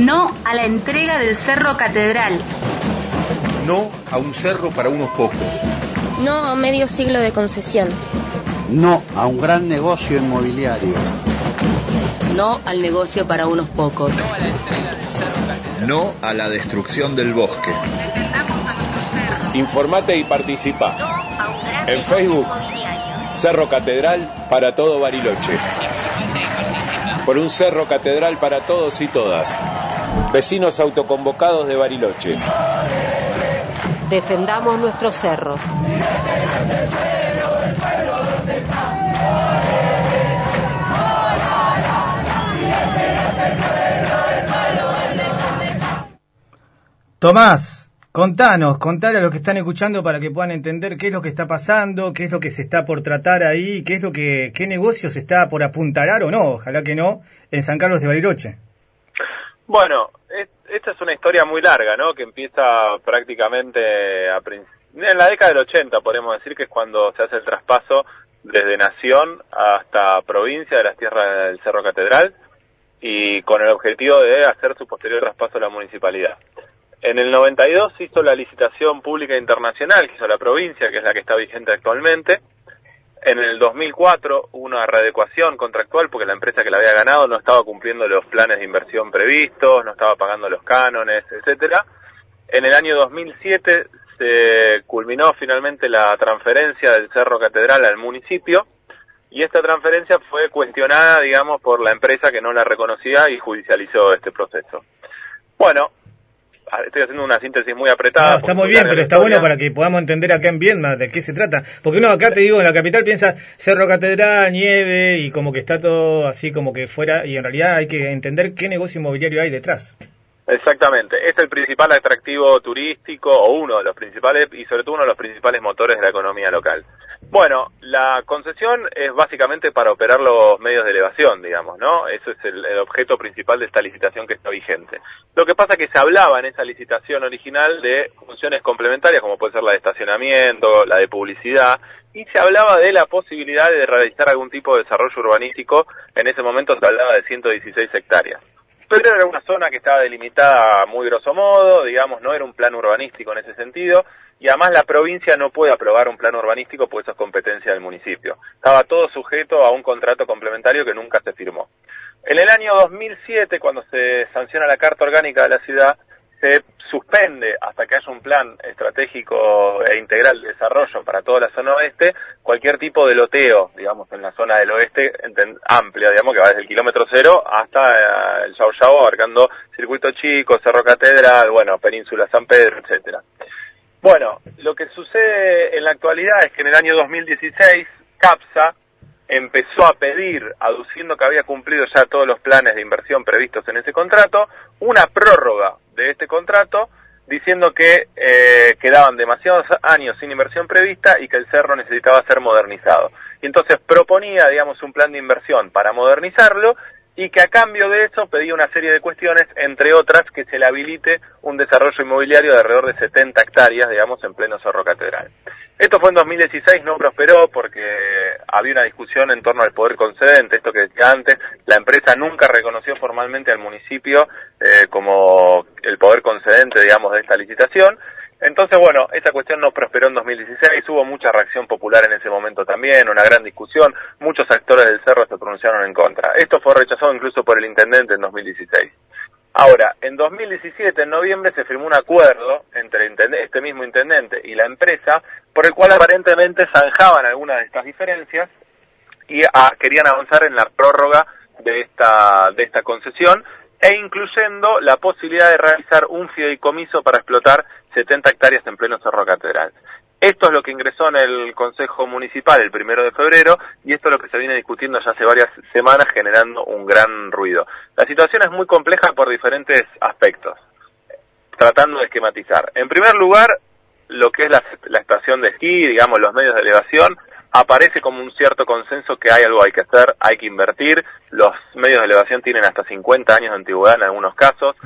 No a la entrega del Cerro Catedral. No a un cerro para unos pocos. No a medio siglo de concesión. No a un gran negocio inmobiliario. No al negocio para unos pocos. No a la entrega del Cerro Catedral. No a la destrucción del bosque. Informate y participa. en Facebook, Cerro Catedral para todo Bariloche. Por un Cerro Catedral para todos y todas. Vecinos autoconvocados de Bariloche. Defendamos nuestro cerro. Tomás, contanos, contale a los que están escuchando para que puedan entender qué es lo que está pasando, qué es lo que se está por tratar ahí, qué es lo que, qué negocio se está por apuntalar o no, ojalá que no, en San Carlos de Bariloche. Bueno, esta es una historia muy larga, ¿no? Que empieza prácticamente a en la década del 80, podemos decir que es cuando se hace el traspaso desde nación hasta provincia de las tierras del Cerro Catedral y con el objetivo de hacer su posterior traspaso a la municipalidad. En el 92 se hizo la licitación pública internacional que hizo la provincia, que es la que está vigente actualmente. En el 2004 hubo una readecuación contractual porque la empresa que la había ganado no estaba cumpliendo los planes de inversión previstos, no estaba pagando los cánones, etcétera. En el año 2007 se culminó finalmente la transferencia del Cerro Catedral al municipio y esta transferencia fue cuestionada, digamos, por la empresa que no la reconocía y judicializó este proceso. Bueno, estoy haciendo una síntesis muy apretada. está muy bien, pero está bueno para que podamos entender acá en Vietnam de qué se trata. Porque uno acá te digo, en la capital piensa Cerro Catedral, nieve y como que está todo así como que fuera y en realidad hay que entender qué negocio inmobiliario hay detrás. Exactamente, es el principal atractivo turístico o uno de los principales y sobre todo uno de los principales motores de la economía local. Bueno, la concesión es básicamente para operar los medios de elevación, digamos, ¿no? Eso es el, objeto principal de esta licitación que está vigente. Lo que pasa es que se hablaba en esa licitación original de funciones complementarias, como puede ser la de estacionamiento, la de publicidad, y se hablaba de la posibilidad de realizar algún tipo de desarrollo urbanístico. En ese momento se hablaba de 116 hectáreas pero era una zona que estaba delimitada muy grosso modo, digamos, no era un plan urbanístico en ese sentido, y además la provincia no puede aprobar un plan urbanístico porque eso es competencia del municipio. Estaba todo sujeto a un contrato complementario que nunca se firmó. En el año 2007, cuando se sanciona la Carta Orgánica de la ciudad, se suspende hasta que haya un plan estratégico e integral de desarrollo para toda la zona oeste, cualquier tipo de loteo, digamos, en la zona del oeste amplia, digamos, que va desde el kilómetro cero hasta eh, el Yao Yao, abarcando Circuito Chico, Cerro Catedral, bueno, Península San Pedro, etcétera. Bueno, lo que sucede en la actualidad es que en el año 2016, CAPSA empezó a pedir, aduciendo que había cumplido ya todos los planes de inversión previstos en ese contrato, una prórroga de este contrato diciendo que eh, quedaban demasiados años sin inversión prevista y que el cerro necesitaba ser modernizado. Y entonces proponía, digamos, un plan de inversión para modernizarlo y que a cambio de eso pedía una serie de cuestiones, entre otras que se le habilite un desarrollo inmobiliario de alrededor de 70 hectáreas, digamos, en pleno Cerro Catedral. Esto fue en 2016, no prosperó porque había una discusión en torno al poder concedente, esto que decía antes, la empresa nunca reconoció formalmente al municipio eh, como el poder concedente, digamos, de esta licitación, entonces, bueno, esa cuestión no prosperó en 2016, hubo mucha reacción popular en ese momento también, una gran discusión, muchos actores del Cerro se pronunciaron en contra. Esto fue rechazado incluso por el intendente en 2016. Ahora, en 2017, en noviembre, se firmó un acuerdo entre este mismo intendente y la empresa, por el cual aparentemente zanjaban algunas de estas diferencias y ah, querían avanzar en la prórroga de esta, de esta concesión e incluyendo la posibilidad de realizar un fideicomiso para explotar 70 hectáreas en pleno Cerro Catedral. Esto es lo que ingresó en el Consejo Municipal el primero de febrero y esto es lo que se viene discutiendo ya hace varias semanas generando un gran ruido. La situación es muy compleja por diferentes aspectos, tratando de esquematizar. En primer lugar, lo que es la, la estación de esquí, digamos, los medios de elevación, aparece como un cierto consenso que hay algo hay que hacer, hay que invertir. Los medios de elevación tienen hasta 50 años de antigüedad en algunos casos.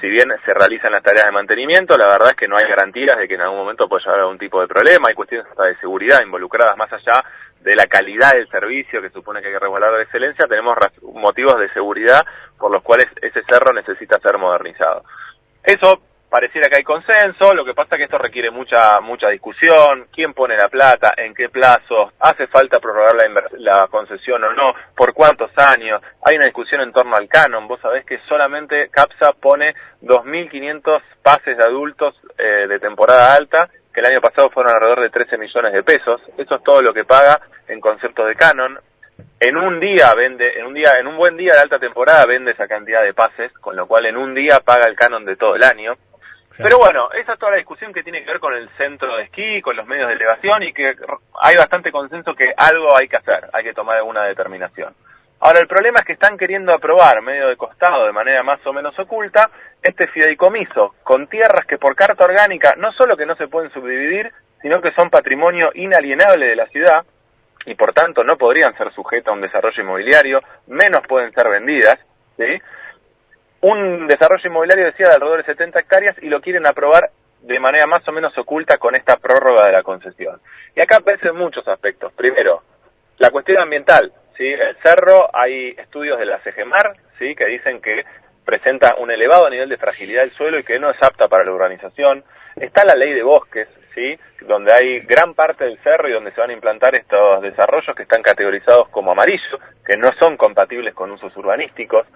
Si bien se realizan las tareas de mantenimiento, la verdad es que no hay garantías de que en algún momento pueda llegar algún tipo de problema. Hay cuestiones hasta de seguridad involucradas más allá de la calidad del servicio que supone que hay que regular la excelencia. Tenemos motivos de seguridad por los cuales ese cerro necesita ser modernizado. Eso pareciera que hay consenso, lo que pasa es que esto requiere mucha mucha discusión, quién pone la plata, en qué plazo, hace falta prorrogar la, concesión o no, por cuántos años, hay una discusión en torno al canon, vos sabés que solamente CAPSA pone 2.500 pases de adultos eh, de temporada alta, que el año pasado fueron alrededor de 13 millones de pesos, eso es todo lo que paga en concepto de canon, en un día vende, en un día, en un buen día de alta temporada vende esa cantidad de pases, con lo cual en un día paga el canon de todo el año. Pero bueno, esa es toda la discusión que tiene que ver con el centro de esquí, con los medios de elevación y que hay bastante consenso que algo hay que hacer, hay que tomar alguna determinación. Ahora, el problema es que están queriendo aprobar, medio de costado, de manera más o menos oculta, este fideicomiso con tierras que por carta orgánica no solo que no se pueden subdividir, sino que son patrimonio inalienable de la ciudad y por tanto no podrían ser sujetas a un desarrollo inmobiliario, menos pueden ser vendidas, ¿sí? Un desarrollo inmobiliario decía de alrededor de 70 hectáreas y lo quieren aprobar de manera más o menos oculta con esta prórroga de la concesión. Y acá aparecen muchos aspectos. Primero, la cuestión ambiental. ¿sí? El cerro, hay estudios de la CGMAR ¿sí? que dicen que presenta un elevado nivel de fragilidad del suelo y que no es apta para la urbanización. Está la ley de bosques, ¿sí? donde hay gran parte del cerro y donde se van a implantar estos desarrollos que están categorizados como amarillo, que no son compatibles con usos urbanísticos.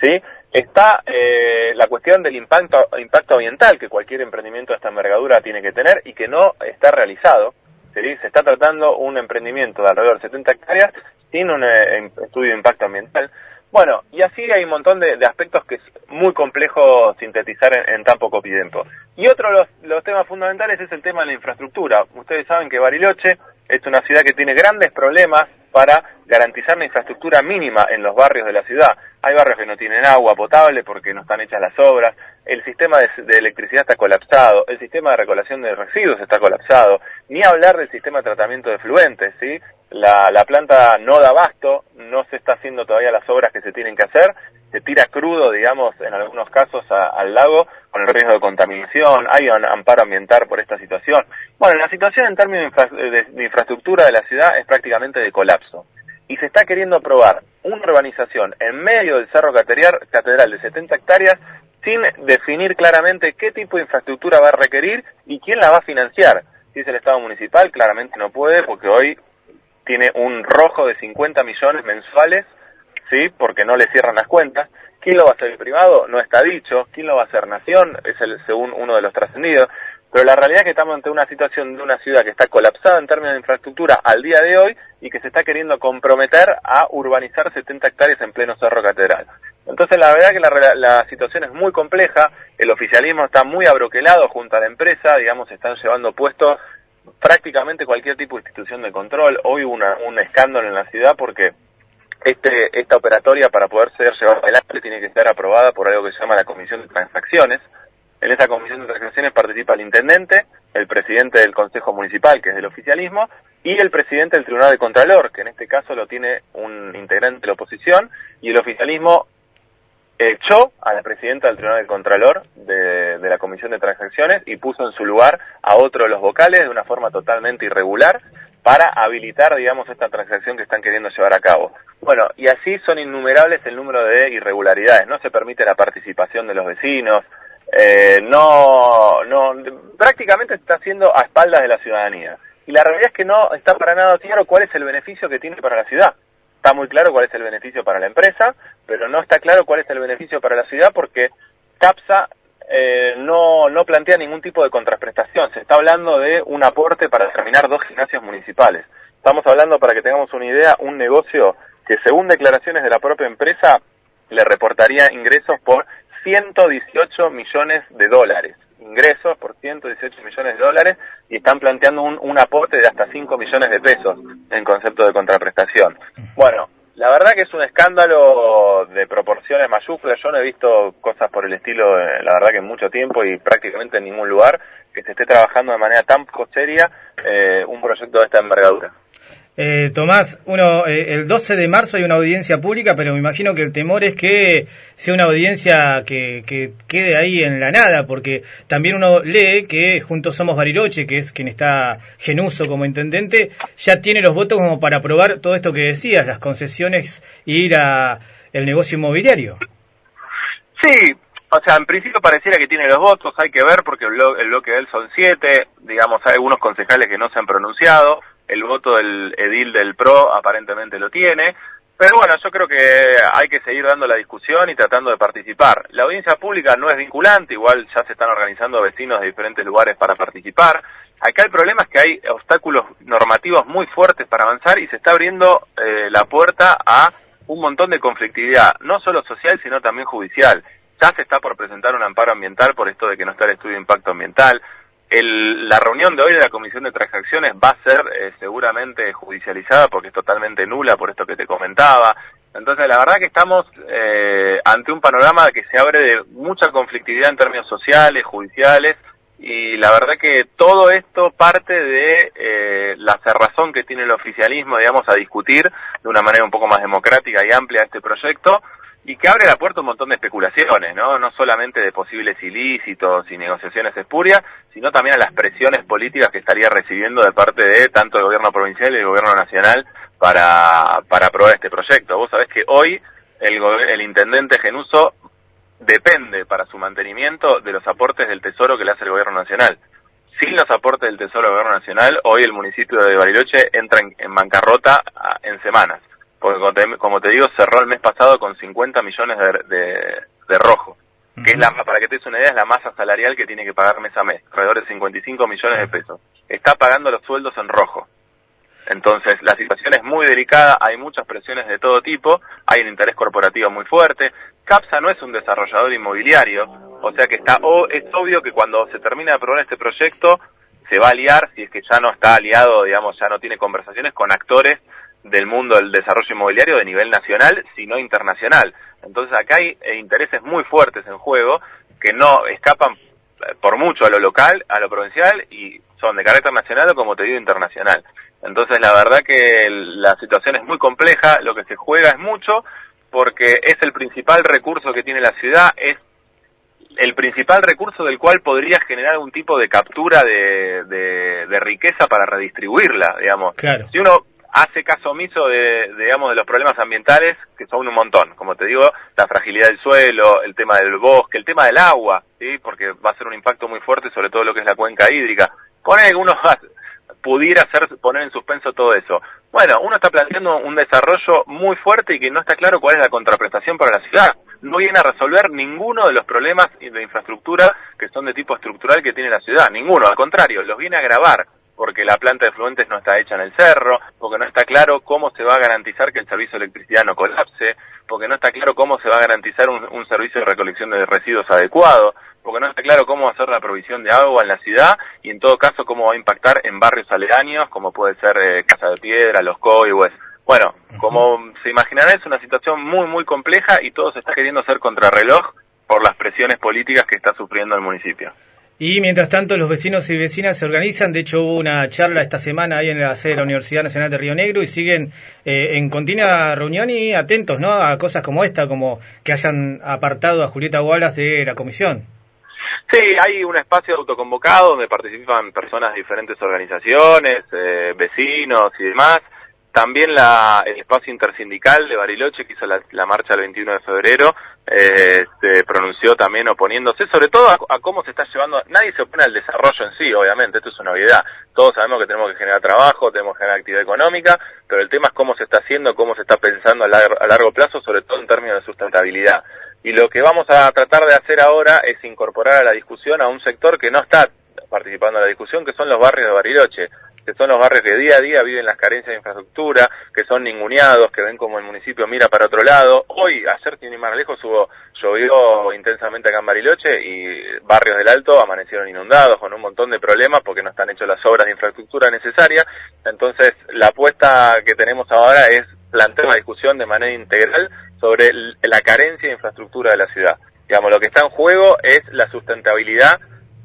¿Sí? Está eh, la cuestión del impacto, impacto ambiental que cualquier emprendimiento de esta envergadura tiene que tener y que no está realizado. Se está tratando un emprendimiento de alrededor de 70 hectáreas sin un eh, estudio de impacto ambiental. Bueno, y así hay un montón de, aspectos que es muy complejo sintetizar en, tan poco tiempo. Y otro de los, temas fundamentales es el tema de la infraestructura. Ustedes saben que Bariloche es una ciudad que tiene grandes problemas para garantizar la infraestructura mínima en los barrios de la ciudad. Hay barrios que no tienen agua potable porque no están hechas las obras, el sistema de, electricidad está colapsado, el sistema de recolección de residuos está colapsado, ni hablar del sistema de tratamiento de fluentes, ¿sí? La, la planta no da abasto, no se está haciendo todavía las obras que se tienen que hacer, se tira crudo, digamos, en algunos casos al lago con el riesgo de contaminación, hay un amparo ambiental por esta situación. Bueno, la situación en términos de infraestructura de la ciudad es prácticamente de colapso y se está queriendo aprobar una urbanización en medio del Cerro Catedral de 70 hectáreas sin definir claramente qué tipo de infraestructura va a requerir y quién la va a financiar. Si es el Estado municipal, claramente no puede porque hoy tiene un rojo de 50 millones mensuales, ¿sí? Porque no le cierran las cuentas. ¿Quién lo va a hacer el privado? No está dicho. ¿Quién lo va a hacer Nación? Es el, según uno de los trascendidos. Pero la realidad es que estamos ante una situación de una ciudad que está colapsada en términos de infraestructura al día de hoy y que se está queriendo comprometer a urbanizar 70 hectáreas en pleno Cerro Catedral. Entonces la verdad es que la, la, situación es muy compleja, el oficialismo está muy abroquelado junto a la empresa, digamos, están llevando puestos prácticamente cualquier tipo de institución de control. Hoy hubo un escándalo en la ciudad porque este, esta operatoria para poder ser llevada adelante tiene que ser aprobada por algo que se llama la Comisión de Transacciones, en esa comisión de transacciones participa el intendente, el presidente del Consejo Municipal, que es del oficialismo, y el presidente del Tribunal de Contralor, que en este caso lo tiene un integrante de la oposición, y el oficialismo echó a la presidenta del Tribunal de Contralor de, de la Comisión de Transacciones y puso en su lugar a otro de los vocales de una forma totalmente irregular para habilitar, digamos, esta transacción que están queriendo llevar a cabo. Bueno, y así son innumerables el número de irregularidades. No se permite la participación de los vecinos, eh, no, no, prácticamente está haciendo a espaldas de la ciudadanía. Y la realidad es que no está para nada claro cuál es el beneficio que tiene para la ciudad. Está muy claro cuál es el beneficio para la empresa, pero no está claro cuál es el beneficio para la ciudad porque CAPSA eh, no, no plantea ningún tipo de contraprestación. Se está hablando de un aporte para terminar dos gimnasios municipales. Estamos hablando, para que tengamos una idea, un negocio que según declaraciones de la propia empresa le reportaría ingresos por 118 millones de dólares, ingresos por 118 millones de dólares y están planteando un, un aporte de hasta 5 millones de pesos en concepto de contraprestación. Bueno, la verdad que es un escándalo de proporciones mayúsculas. Yo no he visto cosas por el estilo, eh, la verdad que en mucho tiempo y prácticamente en ningún lugar que se esté trabajando de manera tan poco seria eh, un proyecto de esta envergadura. Eh, Tomás, uno, eh, el 12 de marzo hay una audiencia pública, pero me imagino que el temor es que sea una audiencia que, que, quede ahí en la nada, porque también uno lee que Juntos Somos Bariloche, que es quien está Genuso como intendente, ya tiene los votos como para aprobar todo esto que decías, las concesiones e ir a el negocio inmobiliario. Sí, o sea, en principio pareciera que tiene los votos, hay que ver porque el bloque de él son siete, digamos, hay algunos concejales que no se han pronunciado, el voto del edil del PRO aparentemente lo tiene, pero bueno, yo creo que hay que seguir dando la discusión y tratando de participar. La audiencia pública no es vinculante, igual ya se están organizando vecinos de diferentes lugares para participar. Acá el problema es que hay obstáculos normativos muy fuertes para avanzar y se está abriendo eh, la puerta a un montón de conflictividad, no solo social, sino también judicial. Ya se está por presentar un amparo ambiental por esto de que no está el estudio de impacto ambiental. El, la reunión de hoy de la Comisión de Transacciones va a ser eh, seguramente judicializada porque es totalmente nula por esto que te comentaba. Entonces, la verdad que estamos eh, ante un panorama que se abre de mucha conflictividad en términos sociales, judiciales, y la verdad que todo esto parte de eh, la cerrazón que tiene el oficialismo, digamos, a discutir de una manera un poco más democrática y amplia este proyecto, y que abre la puerta a un montón de especulaciones, ¿no? No solamente de posibles ilícitos y negociaciones espurias, sino también a las presiones políticas que estaría recibiendo de parte de tanto el gobierno provincial y el gobierno nacional para, para aprobar este proyecto. Vos sabés que hoy el, el intendente Genuso depende para su mantenimiento de los aportes del Tesoro que le hace el gobierno nacional. Sin los aportes del Tesoro del gobierno nacional, hoy el municipio de Bariloche entra en, bancarrota a, en semanas porque como te, como te, digo, cerró el mes pasado con 50 millones de, de, de rojo, que es la, para que te des una idea, es la masa salarial que tiene que pagar mes a mes, alrededor de 55 millones de pesos. Está pagando los sueldos en rojo. Entonces, la situación es muy delicada, hay muchas presiones de todo tipo, hay un interés corporativo muy fuerte. CAPSA no es un desarrollador inmobiliario, o sea que está, o, es obvio que cuando se termine de aprobar este proyecto, se va a aliar, si es que ya no está aliado, digamos, ya no tiene conversaciones con actores del mundo del desarrollo inmobiliario de nivel nacional, sino internacional. Entonces acá hay eh, intereses muy fuertes en juego que no escapan eh, por mucho a lo local, a lo provincial y son de carácter nacional o como te digo internacional. Entonces la verdad que la situación es muy compleja, lo que se juega es mucho porque es el principal recurso que tiene la ciudad, es el principal recurso del cual podría generar un tipo de captura de, de, de riqueza para redistribuirla, digamos. Claro. Si uno hace caso omiso de, digamos, de los problemas ambientales, que son un montón. Como te digo, la fragilidad del suelo, el tema del bosque, el tema del agua, ¿sí? Porque va a ser un impacto muy fuerte sobre todo lo que es la cuenca hídrica. Pone algunos pudiera hacer, poner en suspenso todo eso. Bueno, uno está planteando un desarrollo muy fuerte y que no está claro cuál es la contraprestación para la ciudad. No viene a resolver ninguno de los problemas de infraestructura que son de tipo estructural que tiene la ciudad. Ninguno, al contrario, los viene a agravar porque la planta de fluentes no está hecha en el cerro, porque no está claro cómo se va a garantizar que el servicio de electricidad no colapse, porque no está claro cómo se va a garantizar un, un servicio de recolección de residuos adecuado, porque no está claro cómo va a ser la provisión de agua en la ciudad y en todo caso cómo va a impactar en barrios aledaños como puede ser eh, Casa de Piedra, Los Coihues. Bueno, como se imaginarán es una situación muy muy compleja y todo se está queriendo hacer contrarreloj por las presiones políticas que está sufriendo el municipio. Y mientras tanto, los vecinos y vecinas se organizan. De hecho, hubo una charla esta semana ahí en la sede de la Universidad Nacional de Río Negro y siguen eh, en continua reunión y atentos ¿no? a cosas como esta, como que hayan apartado a Julieta Wallace de la comisión. Sí, hay un espacio autoconvocado donde participan personas de diferentes organizaciones, eh, vecinos y demás. También la, el espacio intersindical de Bariloche, que hizo la, marcha el 21 de febrero, eh, se pronunció también oponiéndose, sobre todo a, a, cómo se está llevando. Nadie se opone al desarrollo en sí, obviamente, esto es una novedad. Todos sabemos que tenemos que generar trabajo, tenemos que generar actividad económica, pero el tema es cómo se está haciendo, cómo se está pensando a, lar a largo plazo, sobre todo en términos de sustentabilidad. Y lo que vamos a tratar de hacer ahora es incorporar a la discusión a un sector que no está participando en la discusión, que son los barrios de Bariloche que son los barrios que día a día viven las carencias de infraestructura, que son ninguneados, que ven como el municipio mira para otro lado. Hoy, ayer, tiene más lejos, hubo, llovió intensamente acá en Bariloche y barrios del Alto amanecieron inundados con un montón de problemas porque no están hechas las obras de infraestructura necesarias. Entonces, la apuesta que tenemos ahora es plantear la discusión de manera integral sobre la carencia de infraestructura de la ciudad. Digamos, lo que está en juego es la sustentabilidad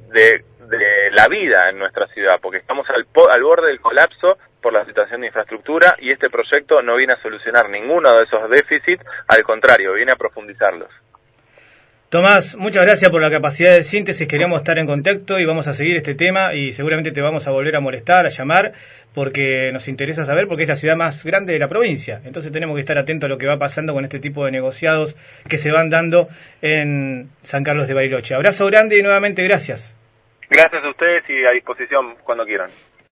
de de la vida en nuestra ciudad, porque estamos al, al borde del colapso por la situación de infraestructura y este proyecto no viene a solucionar ninguno de esos déficits, al contrario, viene a profundizarlos. Tomás, muchas gracias por la capacidad de síntesis. Queríamos estar en contacto y vamos a seguir este tema y seguramente te vamos a volver a molestar, a llamar, porque nos interesa saber, porque es la ciudad más grande de la provincia. Entonces tenemos que estar atentos a lo que va pasando con este tipo de negociados que se van dando en San Carlos de Bariloche. Abrazo grande y nuevamente gracias. Gracias a ustedes y a disposición cuando quieran.